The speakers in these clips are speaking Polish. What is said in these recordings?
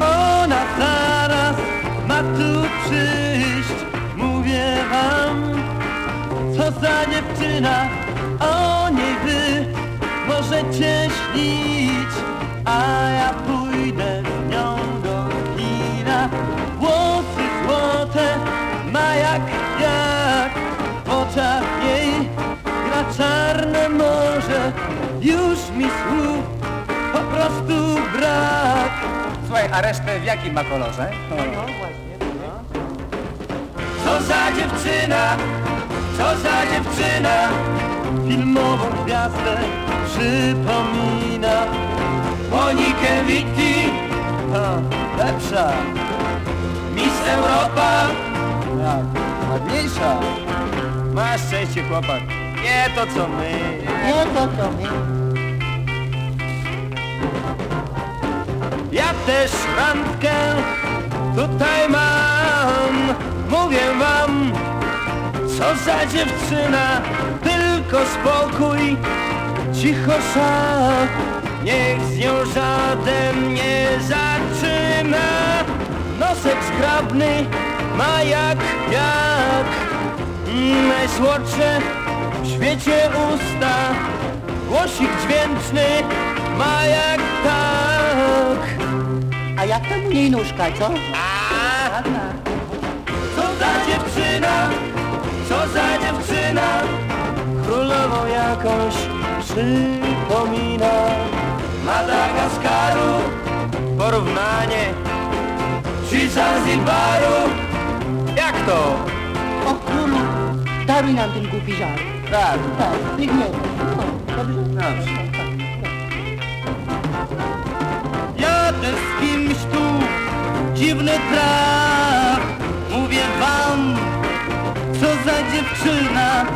Ona zaraz ma tu przyjść, mówię wam Co za dziewczyna, o niej wy możecie śnić A ja pójdę Słuchaj, a resztę w jakim ma kolorze? Co za dziewczyna, co za dziewczyna Filmową gwiazdę przypomina Monikę Witti, a, lepsza Miss Europa, Tak, ładniejsza. masz szczęście chłopak Nie to co my Nie to to my. Też randkę tutaj mam. Mówię wam, co za dziewczyna Tylko spokój, cicho szach Niech z nią żaden nie zaczyna. Nosek zgrabny ma jak, jak Najsłodsze w świecie usta. Głosik dźwięczny jak tam u niej nóżka, co? a, co za dziewczyna, co za dziewczyna Królową jakąś przypomina Madagaskaru porównanie Czy Zanzibaru Jak to? O królu, daruj nam ten głupi żart. Tak, Tak, niech nie. No, dobrze? Dobrze. Tak, tak. Jadę dziwny traf Mówię wam, co za dziewczyna.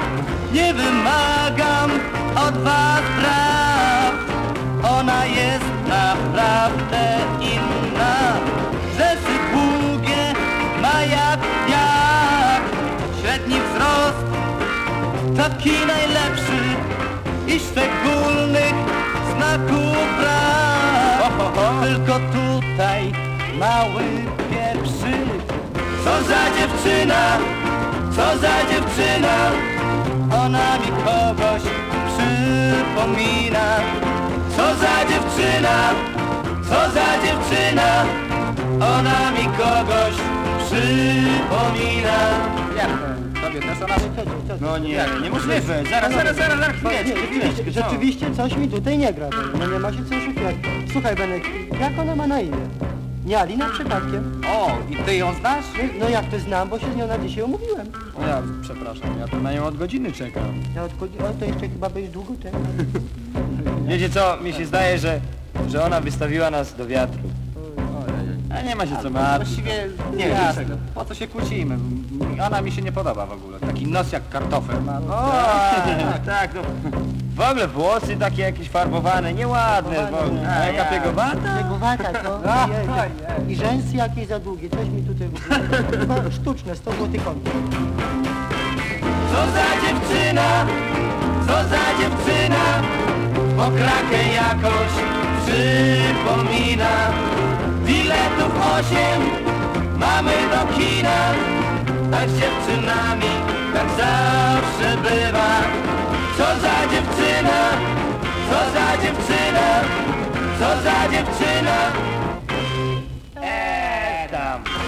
Nie wymagam od was praw. Ona jest naprawdę inna. Rzesy długie ma jak jak Średni wzrost taki najlepszy i szczególnych znaków brak. Tylko tutaj mały dziewczyna, co za dziewczyna, ona mi kogoś przypomina. Co za dziewczyna, co za dziewczyna, ona mi kogoś przypomina. Jak to? Tobie też ona... No nie, niemożliwe. Zaraz, zaraz, zaraz, zaraz, Nie, chwileczkę, rzeczywiście, chwileczkę. co? rzeczywiście coś mi tutaj nie gra. No nie ma się co oszukiwać. Słuchaj Benek, jak ona ma na imię? Nie Alina przypadkiem? O, i ty ją znasz? No, no jak to znam, bo się z nią na dzisiaj umówiłem. O ja, przepraszam, ja tu na nią od godziny czekam. Ja odchodzi... To jeszcze chyba będziesz długo czekał. Wiecie co, mi się zdaje, że, że ona wystawiła nas do wiatru. A nie ma się co martwić. Właściwie Nie wiem dlaczego. Po co się kłócimy? Ona mi się nie podoba w ogóle. Taki nos jak kartofel ma. No, O, tak, tak, no. W ogóle włosy takie jakieś farbowane, nieładne w ogóle. A, jaka ja. piegowata? Biegowata to. Ojej. I rzęsy jakieś za długie, coś mi tutaj... Chyba sztuczne, 100 zł kąt. Co za dziewczyna, co za dziewczyna, pokrakę jakoś przypomina osiem. Mamy do kina Tak z dziewczynami, tak zawsze bywa. Co za dziewczyna, co za dziewczyna, co za dziewczyna. Eee, tam.